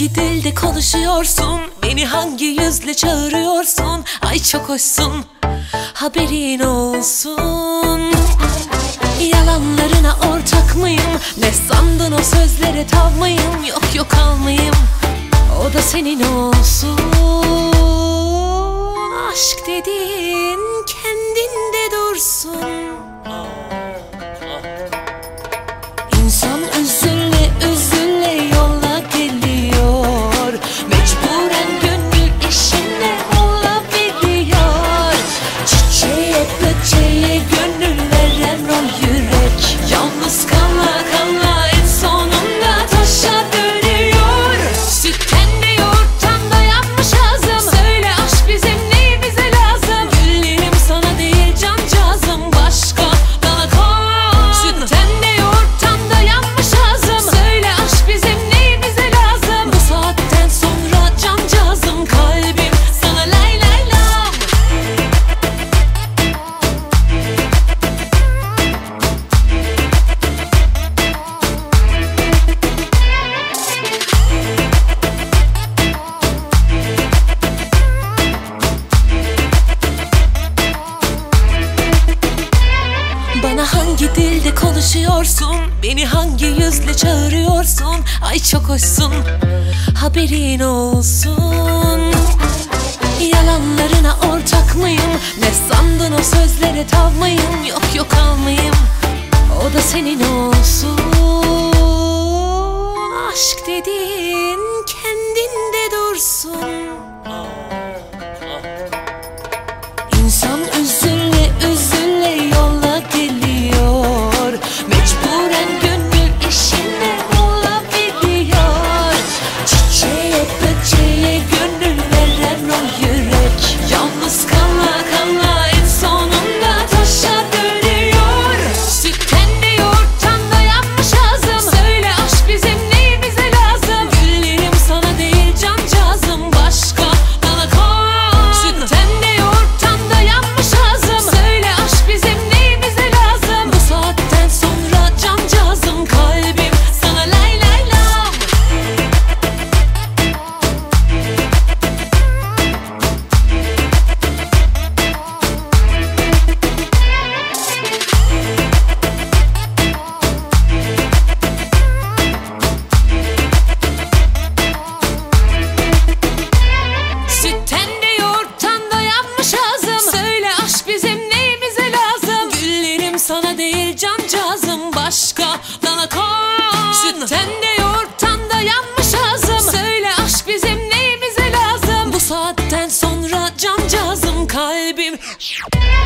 hangi dilde konuşuyorsun? Beni hangi yüzle çağırıyorsun? Ay çok hoşsun haberin olsun Yalanlarına ortak mıyım? Ne sandın o sözlere tav mıyım? Yok yok almayayım O da senin olsun Aşk dediğin kendinde dursun Bana hangi dilde konuşuyorsun? Beni hangi yüzle çağırıyorsun? Ay çok hoşsun haberin olsun Yalanlarına ortak mıyım? Ne sandın o sözlere tav mıyım? Yok yok almayayım O da senin olsun Aşk dediğin Yeah.